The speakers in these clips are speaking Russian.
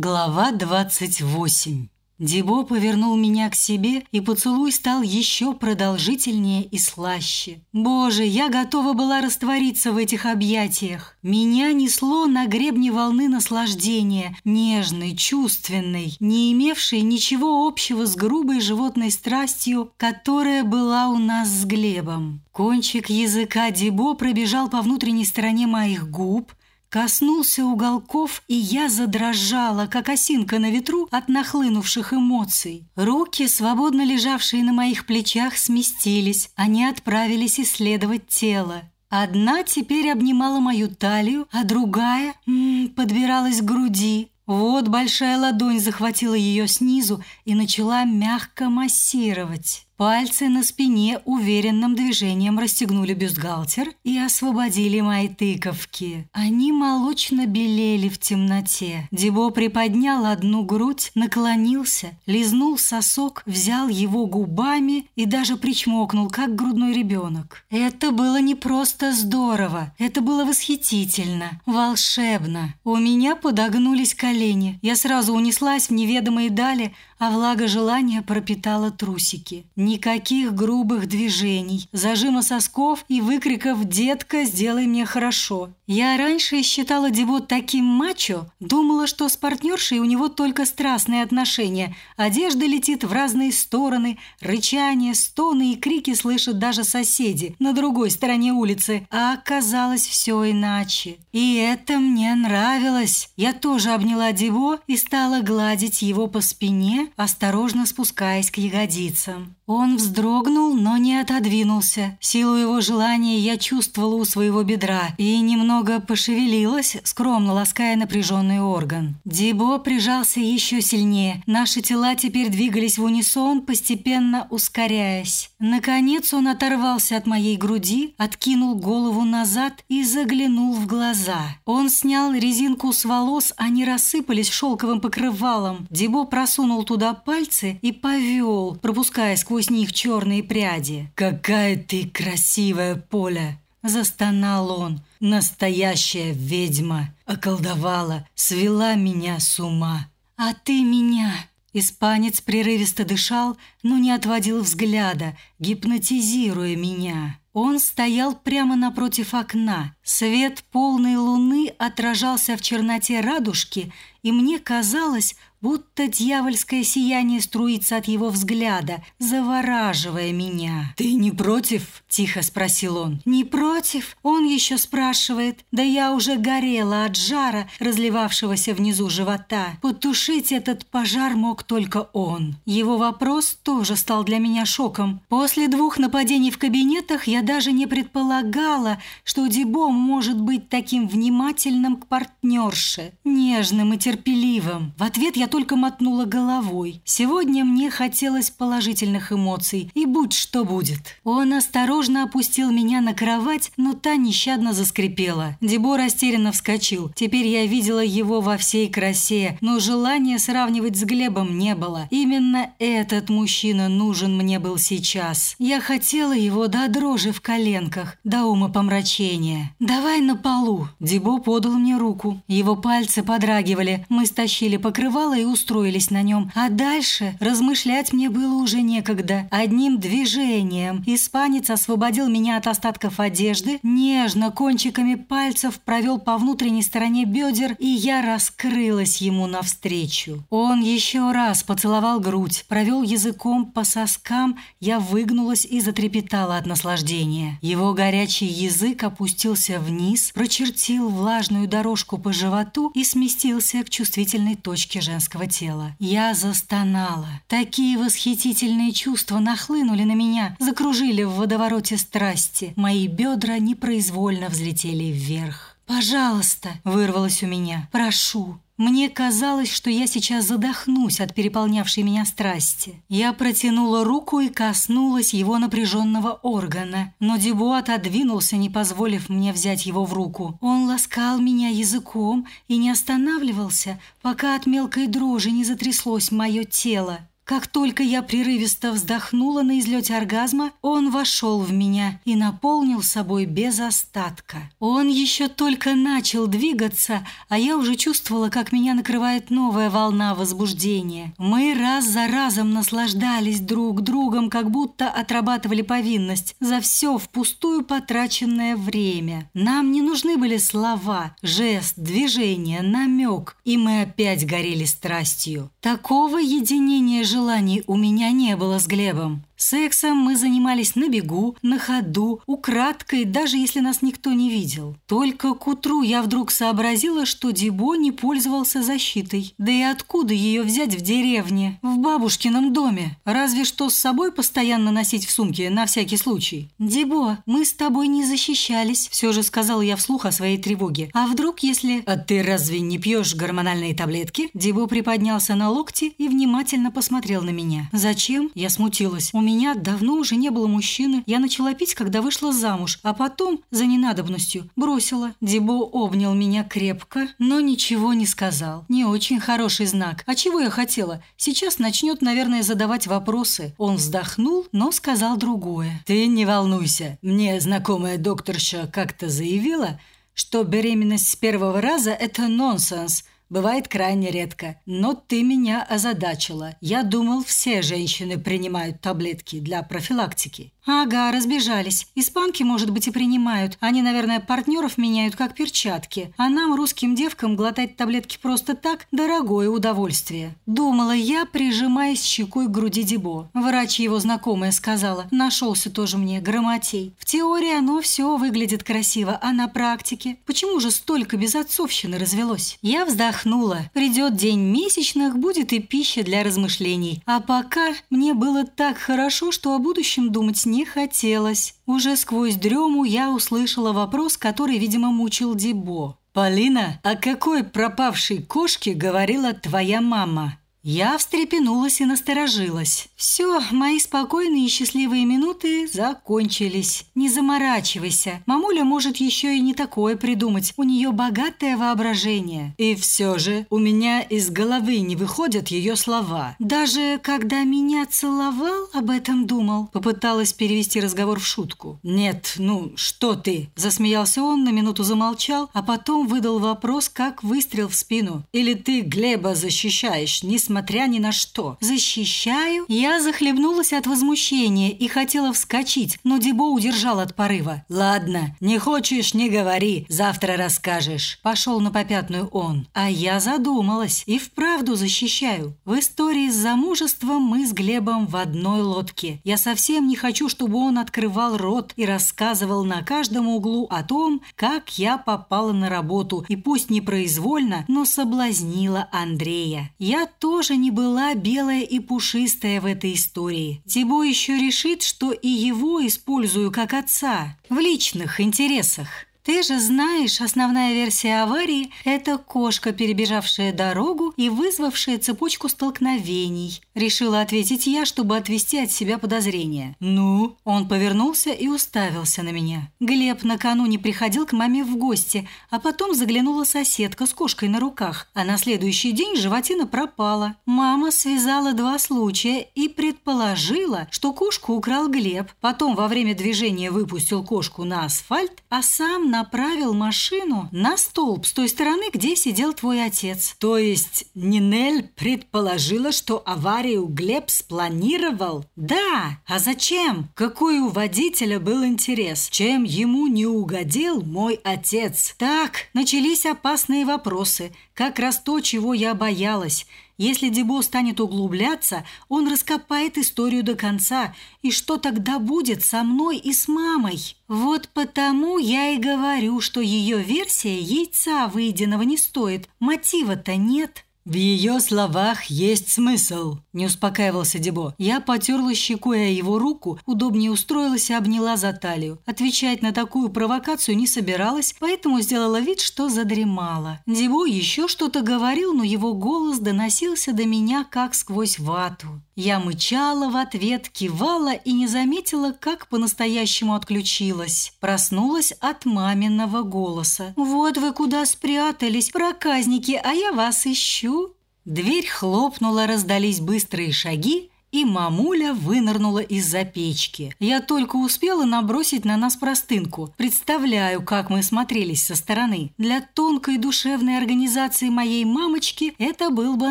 Глава 28. Дебо повернул меня к себе, и поцелуй стал еще продолжительнее и слаще. Боже, я готова была раствориться в этих объятиях. Меня несло на гребне волны наслаждения, нежной, чувственной, не имевшей ничего общего с грубой животной страстью, которая была у нас с Глебом. Кончик языка Дебо пробежал по внутренней стороне моих губ, Коснулся уголков, и я задрожала, как осинка на ветру от нахлынувших эмоций. Руки, свободно лежавшие на моих плечах, сместились. Они отправились исследовать тело. Одна теперь обнимала мою талию, а другая м подбиралась к груди. Вот большая ладонь захватила ее снизу и начала мягко массировать. Пальцы на спине уверенным движением расстегнули бюстгальтер и освободили мои тыковки. Они молочно белели в темноте. Дебо приподнял одну грудь, наклонился, лизнул сосок, взял его губами и даже причмокнул, как грудной ребенок. Это было не просто здорово, это было восхитительно, волшебно. У меня подогнулись колени. Я сразу унеслась в неведомые дали, а влага желания пропитала трусики. Никаких грубых движений, зажима сосков и выкриков «Детка, сделай мне хорошо». Я раньше считала Девот таким мачо, думала, что с партнершей у него только страстные отношения. Одежда летит в разные стороны, рычание, стоны и крики слышат даже соседи на другой стороне улицы. А оказалось все иначе. И это мне нравилось. Я тоже обняла Диво и стала гладить его по спине, осторожно спускаясь к ягодицам. Он вздрогнул, но не отодвинулся. Силу его желания я чувствовала у своего бедра и немного пошевелилась, скромно лаская напряженный орган. Дибо прижался еще сильнее. Наши тела теперь двигались в унисон, постепенно ускоряясь. Наконец он оторвался от моей груди, откинул голову назад и заглянул в глаза. Он снял резинку с волос, они рассыпались шелковым покрывалом. Дибо просунул туда пальцы и повел, пропуская сквозь них черные пряди. «Какая ты красивая, Поля!» Застонал он. «Настоящая ведьма! Околдовала, свела меня с ума!» «А ты меня!» Испанец прерывисто дышал, но не отводил взгляда, гипнотизируя меня. Он стоял прямо напротив окна. Свет полной луны отражался в черноте радужки, и мне казалось, будто дьявольское сияние струится от его взгляда, завораживая меня. «Ты не против?» – тихо спросил он. «Не против?» – он еще спрашивает. Да я уже горела от жара, разливавшегося внизу живота. Потушить этот пожар мог только он. Его вопрос тоже стал для меня шоком. После двух нападений в кабинетах я даже не предполагала, что Дибо может быть таким внимательным к партнерше, нежным и терпеливым. В ответ я только мотнула головой. Сегодня мне хотелось положительных эмоций, и будь что будет. Он осторожно опустил меня на кровать, но та нещадно заскрипела. Дебо растерянно вскочил. Теперь я видела его во всей красе, но желания сравнивать с Глебом не было. Именно этот мужчина нужен мне был сейчас. Я хотела его до дрожи в коленках, до ума помрачения. «Давай на полу». Дебо подал мне руку. Его пальцы подрагивали. Мы стащили покрывало и устроились на нем. А дальше размышлять мне было уже некогда. Одним движением испанец освободил меня от остатков одежды, нежно кончиками пальцев провел по внутренней стороне бедер, и я раскрылась ему навстречу. Он еще раз поцеловал грудь, провел языком по соскам, я выгнулась и затрепетала от наслаждения. Его горячий язык опустился вниз, прочертил влажную дорожку по животу и сместился к чувствительной точке женского женского тела. Я застонала. Такие восхитительные чувства нахлынули на меня, закружили в водовороте страсти. Мои бедра непроизвольно взлетели вверх. «Пожалуйста!» – вырвалось у меня. «Прошу!» Мне казалось, что я сейчас задохнусь от переполнявшей меня страсти. Я протянула руку и коснулась его напряженного органа, но Дебо отодвинулся, не позволив мне взять его в руку. Он ласкал меня языком и не останавливался, пока от мелкой дрожи не затряслось мое тело. Как только я прерывисто вздохнула на излете оргазма, он вошел в меня и наполнил собой без остатка. Он еще только начал двигаться, а я уже чувствовала, как меня накрывает новая волна возбуждения. Мы раз за разом наслаждались друг другом, как будто отрабатывали повинность за все впустую потраченное время. Нам не нужны были слова, жест, движение, намек, и мы опять горели страстью. Такого единения желаний у меня не было с Глебом. Сексом мы занимались на бегу, на ходу, украдкой, даже если нас никто не видел. Только к утру я вдруг сообразила, что Дибо не пользовался защитой. Да и откуда ее взять в деревне, в бабушкином доме? Разве что с собой постоянно носить в сумке, на всякий случай. «Дибо, мы с тобой не защищались», – все же сказала я вслух о своей тревоге. «А вдруг, если...» «А ты разве не пьешь гормональные таблетки?» Дибо приподнялся на локти и внимательно посмотрел на меня. «Зачем?» Я смутилась. У меня давно уже не было мужчины. Я начала пить, когда вышла замуж, а потом, за ненадобностью, бросила. Дебо обнял меня крепко, но ничего не сказал. Не очень хороший знак. А чего я хотела? Сейчас начнет, наверное, задавать вопросы. Он вздохнул, но сказал другое. «Ты не волнуйся. Мне знакомая докторша как-то заявила, что беременность с первого раза – это нонсенс – Бывает крайне редко. Но ты меня озадачила. Я думал, все женщины принимают таблетки для профилактики. «Ага, разбежались. Испанки, может быть, и принимают. Они, наверное, партнеров меняют как перчатки. А нам, русским девкам, глотать таблетки просто так – дорогое удовольствие». Думала я, прижимаясь щекой к груди Дебо. Врач его знакомая сказала. Нашелся тоже мне, грамотей. В теории оно все выглядит красиво, а на практике? Почему же столько безотцовщины развелось? Я вздохнула. Придет день месячных, будет и пища для размышлений. А пока мне было так хорошо, что о будущем думать не не хотелось. Уже сквозь дрему я услышала вопрос, который, видимо, мучил Дебо. «Полина, о какой пропавшей кошке говорила твоя мама?» Я встрепенулась и насторожилась. Все, мои спокойные и счастливые минуты закончились. Не заморачивайся. Мамуля может еще и не такое придумать. У нее богатое воображение. И все же у меня из головы не выходят ее слова. Даже когда меня целовал, об этом думал. Попыталась перевести разговор в шутку. Нет, ну что ты? Засмеялся он, на минуту замолчал, а потом выдал вопрос, как выстрел в спину. Или ты Глеба защищаешь, несмотря несмотря ни на что. Защищаю? Я захлебнулась от возмущения и хотела вскочить, но Дебо удержал от порыва. Ладно, не хочешь, не говори, завтра расскажешь. Пошел на попятную он. А я задумалась и вправду защищаю. В истории с замужеством мы с Глебом в одной лодке. Я совсем не хочу, чтобы он открывал рот и рассказывал на каждом углу о том, как я попала на работу и пусть непроизвольно, но соблазнила Андрея. Я тоже тоже не была белая и пушистая в этой истории. Тибо еще решит, что и его использую как отца в личных интересах. Ты же знаешь, основная версия аварии – это кошка, перебежавшая дорогу и вызвавшая цепочку столкновений. Решила ответить я, чтобы отвести от себя подозрения. «Ну?» Он повернулся и уставился на меня. Глеб накануне приходил к маме в гости, а потом заглянула соседка с кошкой на руках, а на следующий день животина пропала. Мама связала два случая и предположила, что кошку украл Глеб. Потом во время движения выпустил кошку на асфальт, а сам на направил машину на столб с той стороны, где сидел твой отец. То есть Нинель предположила, что аварию Глеб спланировал? Да. А зачем? Какой у водителя был интерес? Чем ему не угодил мой отец? Так, начались опасные вопросы. Как раз то, чего я боялась. Если Дебо станет углубляться, он раскопает историю до конца. И что тогда будет со мной и с мамой? Вот потому я и говорю, что ее версия яйца выеденного не стоит. Мотива-то нет. «В ее словах есть смысл», – не успокаивался Дебо. Я потерла щекой его руку, удобнее устроилась и обняла за талию. Отвечать на такую провокацию не собиралась, поэтому сделала вид, что задремала. Дебо еще что-то говорил, но его голос доносился до меня, как сквозь вату. Я мычала в ответ, кивала и не заметила, как по-настоящему отключилась. Проснулась от маминого голоса. «Вот вы куда спрятались, проказники, а я вас ищу». Дверь хлопнула, раздались быстрые шаги, и мамуля вынырнула из-за печки. Я только успела набросить на нас простынку. Представляю, как мы смотрелись со стороны. Для тонкой душевной организации моей мамочки это был бы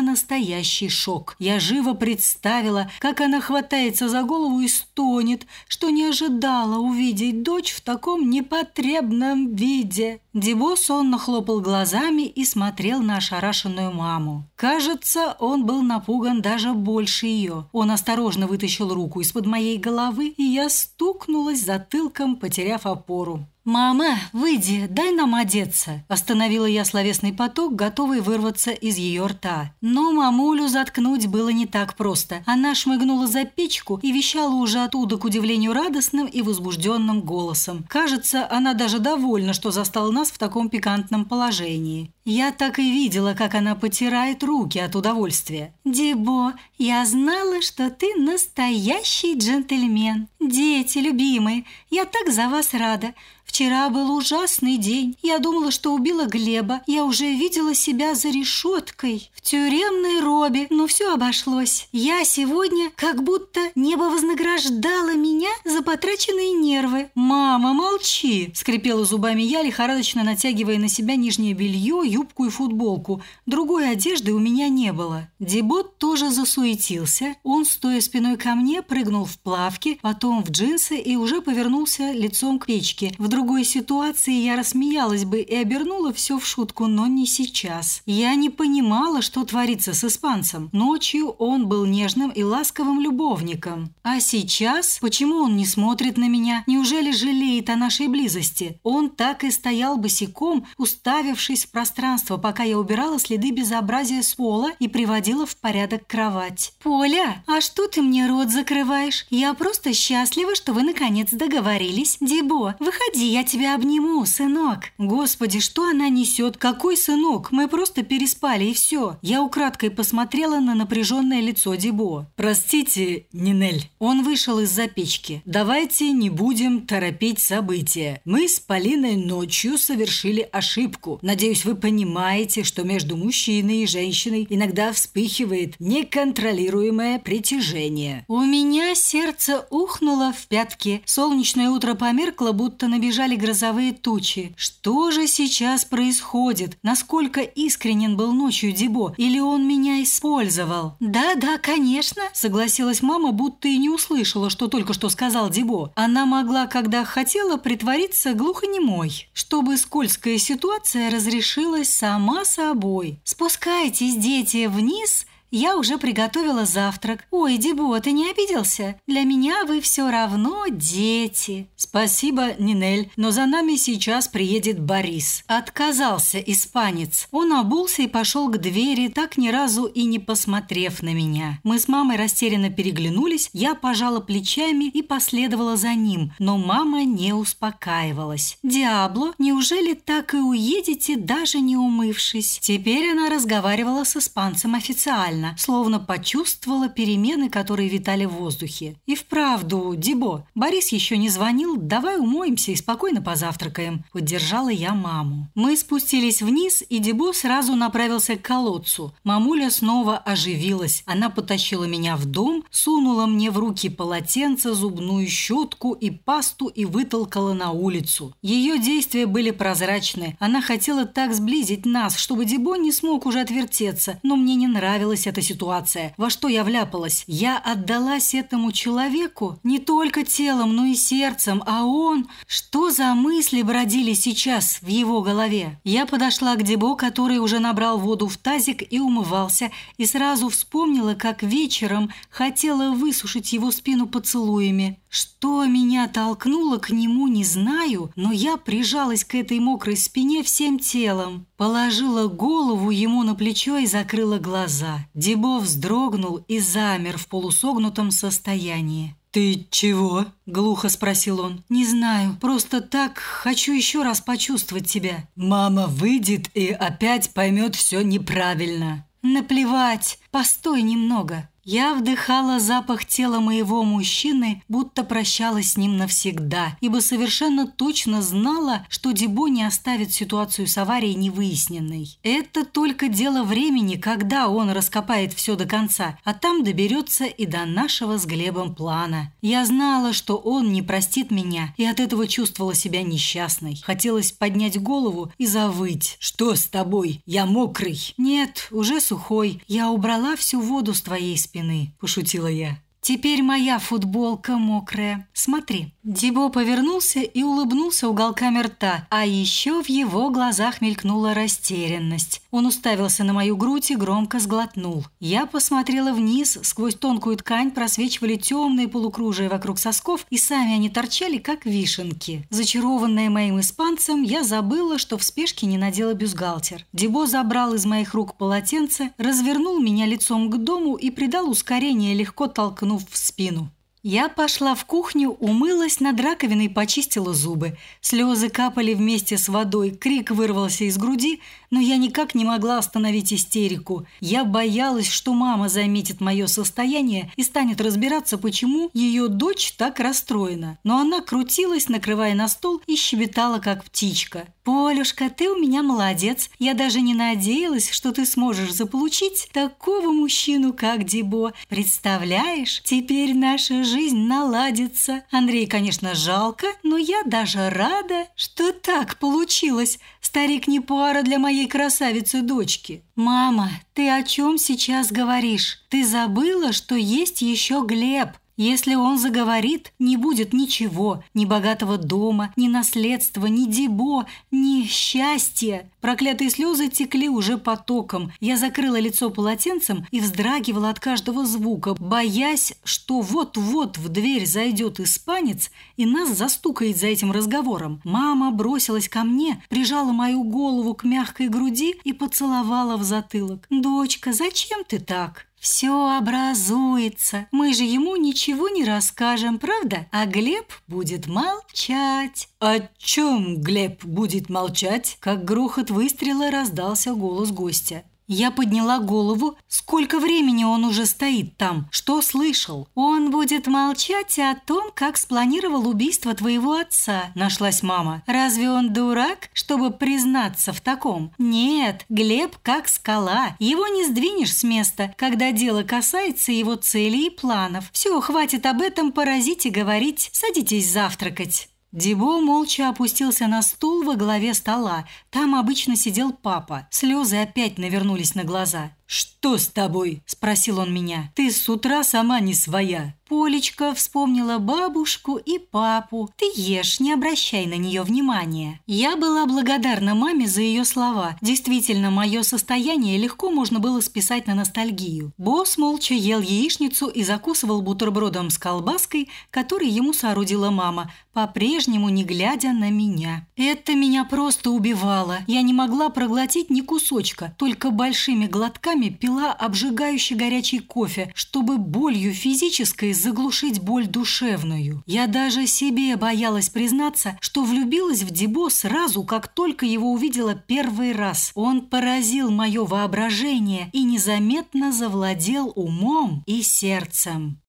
настоящий шок. Я живо представила, как она хватается за голову и стонет, что не ожидала увидеть дочь в таком непотребном виде. Дебо сонно хлопал глазами и смотрел на ошарашенную маму. Кажется, он был напуган даже больше ее. Он осторожно вытащил руку из-под моей головы, и я стукнулась затылком, потеряв опору. «Мама, выйди, дай нам одеться!» Остановила я словесный поток, готовый вырваться из ее рта. Но мамулю заткнуть было не так просто. Она шмыгнула за печку и вещала уже оттуда, к удивлению, радостным и возбужденным голосом. Кажется, она даже довольна, что застала нас в таком пикантном положении. Я так и видела, как она потирает руки от удовольствия. «Дебо, я знала, что ты настоящий джентльмен. Дети, любимые, я так за вас рада. Вчера был ужасный день. Я думала, что убила Глеба. Я уже видела себя за решеткой, в тюремной робе, но все обошлось. Я сегодня как будто небо вознаграждало меня за потраченные нервы. «Мама, молчи!» – скрипела зубами я, лихорадочно натягивая на себя нижнее белье, юбку и футболку. Другой одежды у меня не было. Дебот тоже засуетился. Он, стоя спиной ко мне, прыгнул в плавки, потом в джинсы и уже повернулся лицом к печке. Вдруг другой ситуации я рассмеялась бы и обернула все в шутку, но не сейчас. Я не понимала, что творится с испанцем. Ночью он был нежным и ласковым любовником. А сейчас? Почему он не смотрит на меня? Неужели жалеет о нашей близости? Он так и стоял босиком, уставившись в пространство, пока я убирала следы безобразия с пола и приводила в порядок кровать. «Поля, а что ты мне рот закрываешь? Я просто счастлива, что вы наконец договорились. Дебо, выходи, я тебя обниму, сынок!» Господи, что она несет? Какой сынок? Мы просто переспали и все. Я украдкой посмотрела на напряженное лицо Дебо. «Простите, Нинель». Он вышел из-за печки. «Давайте не будем торопить события. Мы с Полиной ночью совершили ошибку. Надеюсь, вы понимаете, что между мужчиной и женщиной иногда вспыхивает неконтролируемое притяжение». У меня сердце ухнуло в пятки. Солнечное утро померкло, будто набежало набежали грозовые тучи. Что же сейчас происходит? Насколько искренен был ночью Дебо? Или он меня использовал? «Да-да, конечно», – согласилась мама, будто и не услышала, что только что сказал Дебо. Она могла, когда хотела, притвориться глухонемой, чтобы скользкая ситуация разрешилась сама собой. «Спускайтесь, дети, вниз я уже приготовила завтрак. Ой, Дебо, ты не обиделся? Для меня вы все равно дети. Спасибо, Нинель, но за нами сейчас приедет Борис. Отказался испанец. Он обулся и пошел к двери, так ни разу и не посмотрев на меня. Мы с мамой растерянно переглянулись, я пожала плечами и последовала за ним, но мама не успокаивалась. «Диабло, неужели так и уедете, даже не умывшись?» Теперь она разговаривала с испанцем официально моментально, словно почувствовала перемены, которые витали в воздухе. И вправду, Дибо, Борис еще не звонил, давай умоемся и спокойно позавтракаем. Поддержала я маму. Мы спустились вниз, и Дибо сразу направился к колодцу. Мамуля снова оживилась. Она потащила меня в дом, сунула мне в руки полотенце, зубную щетку и пасту и вытолкала на улицу. Ее действия были прозрачны. Она хотела так сблизить нас, чтобы Дибо не смог уже отвертеться, но мне не нравилось эта ситуация? Во что я вляпалась? Я отдалась этому человеку не только телом, но и сердцем, а он... Что за мысли бродили сейчас в его голове? Я подошла к Дебо, который уже набрал воду в тазик и умывался, и сразу вспомнила, как вечером хотела высушить его спину поцелуями. Что меня толкнуло к нему, не знаю, но я прижалась к этой мокрой спине всем телом. Положила голову ему на плечо и закрыла глаза. Дебо вздрогнул и замер в полусогнутом состоянии. «Ты чего?» – глухо спросил он. «Не знаю, просто так хочу еще раз почувствовать тебя». «Мама выйдет и опять поймет все неправильно». «Наплевать, постой немного». Я вдыхала запах тела моего мужчины, будто прощалась с ним навсегда, ибо совершенно точно знала, что Дебо не оставит ситуацию с аварией невыясненной. Это только дело времени, когда он раскопает все до конца, а там доберется и до нашего с Глебом плана. Я знала, что он не простит меня, и от этого чувствовала себя несчастной. Хотелось поднять голову и завыть. «Что с тобой? Я мокрый!» «Нет, уже сухой. Я убрала всю воду с твоей спины», – пошутила я. Теперь моя футболка мокрая. Смотри. Дибо повернулся и улыбнулся уголками рта, а еще в его глазах мелькнула растерянность. Он уставился на мою грудь и громко сглотнул. Я посмотрела вниз, сквозь тонкую ткань просвечивали темные полукружия вокруг сосков, и сами они торчали, как вишенки. Зачарованная моим испанцем, я забыла, что в спешке не надела бюстгальтер. Дибо забрал из моих рук полотенце, развернул меня лицом к дому и придал ускорение, легко толкнув в спину. Я пошла в кухню, умылась над раковиной, почистила зубы. Слезы капали вместе с водой, крик вырвался из груди, но я никак не могла остановить истерику. Я боялась, что мама заметит мое состояние и станет разбираться, почему ее дочь так расстроена. Но она крутилась, накрывая на стол, и щебетала, как птичка. «Полюшка, ты у меня молодец. Я даже не надеялась, что ты сможешь заполучить такого мужчину, как Дебо. Представляешь, теперь наша жизнь наладится. Андрей, конечно, жалко, но я даже рада, что так получилось. Старик не пара для моей красавицы-дочки. Мама, ты о чем сейчас говоришь? Ты забыла, что есть еще Глеб?» Если он заговорит, не будет ничего, ни богатого дома, ни наследства, ни дебо, ни счастья. Проклятые слезы текли уже потоком. Я закрыла лицо полотенцем и вздрагивала от каждого звука, боясь, что вот-вот в дверь зайдет испанец и нас застукает за этим разговором. Мама бросилась ко мне, прижала мою голову к мягкой груди и поцеловала в затылок. «Дочка, зачем ты так?» Все образуется. Мы же ему ничего не расскажем, правда? А Глеб будет молчать. О чем Глеб будет молчать? Как грохот выстрела раздался голос гостя. Я подняла голову. Сколько времени он уже стоит там? Что слышал? Он будет молчать о том, как спланировал убийство твоего отца, нашлась мама. Разве он дурак, чтобы признаться в таком? Нет, Глеб как скала. Его не сдвинешь с места, когда дело касается его целей и планов. Все, хватит об этом поразить и говорить. Садитесь завтракать. Дебо молча опустился на стул во главе стола. Там обычно сидел папа. Слезы опять навернулись на глаза. «Что с тобой?» – спросил он меня. «Ты с утра сама не своя». Полечка вспомнила бабушку и папу. «Ты ешь, не обращай на нее внимания». Я была благодарна маме за ее слова. Действительно, мое состояние легко можно было списать на ностальгию. Босс молча ел яичницу и закусывал бутербродом с колбаской, который ему соорудила мама, по-прежнему не глядя на меня. Это меня просто убивало. Я не могла проглотить ни кусочка, только большими глотками пила обжигающий горячий кофе, чтобы болью физической заглушить боль душевную. Я даже себе боялась признаться, что влюбилась в Дебо сразу, как только его увидела первый раз. Он поразил мое воображение и незаметно завладел умом и сердцем.